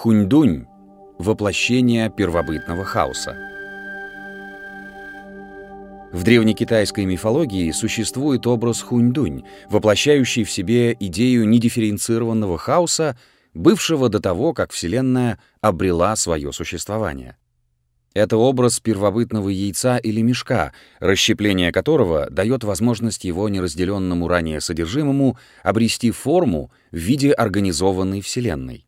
Хуньдунь — воплощение первобытного хаоса. В древнекитайской мифологии существует образ Хуньдунь, воплощающий в себе идею недифференцированного хаоса, бывшего до того, как Вселенная обрела свое существование. Это образ первобытного яйца или мешка, расщепление которого дает возможность его неразделенному ранее содержимому обрести форму в виде организованной Вселенной.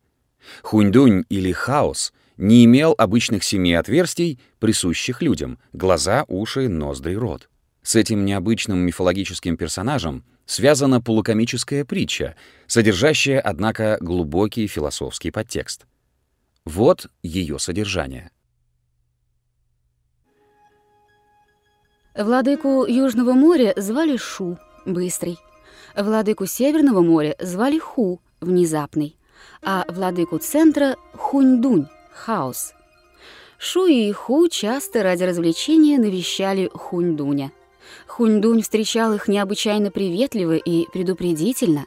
Хуньдунь или хаос не имел обычных семи отверстий, присущих людям — глаза, уши, ноздри, рот. С этим необычным мифологическим персонажем связана полукомическая притча, содержащая, однако, глубокий философский подтекст. Вот ее содержание. Владыку Южного моря звали Шу, быстрый. Владыку Северного моря звали Ху, внезапный. А владыку центра — Хуньдунь, хаос. Шу и Ху часто ради развлечения навещали Хуньдуня. Хуньдунь встречал их необычайно приветливо и предупредительно.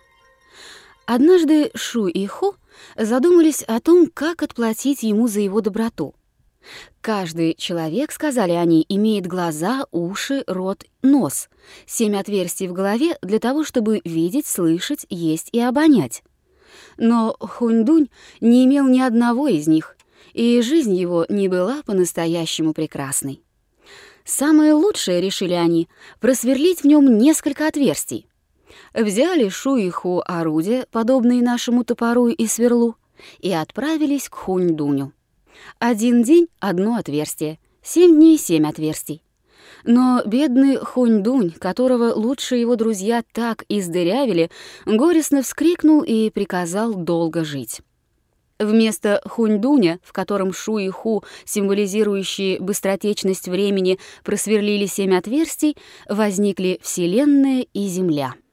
Однажды Шу и Ху задумались о том, как отплатить ему за его доброту — Каждый человек, сказали они, имеет глаза, уши, рот, нос. Семь отверстий в голове для того, чтобы видеть, слышать, есть и обонять. Но Хуньдунь не имел ни одного из них, и жизнь его не была по-настоящему прекрасной. Самое лучшее, решили они, просверлить в нем несколько отверстий. Взяли Шу и Ху орудия, подобные нашему топору и сверлу, и отправились к Хуньдуню. Один день — одно отверстие, семь дней — семь отверстий. Но бедный Хуньдунь, которого лучшие его друзья так издырявили, горестно вскрикнул и приказал долго жить. Вместо Хуньдуня, в котором Шу и Ху, символизирующие быстротечность времени, просверлили семь отверстий, возникли Вселенная и Земля —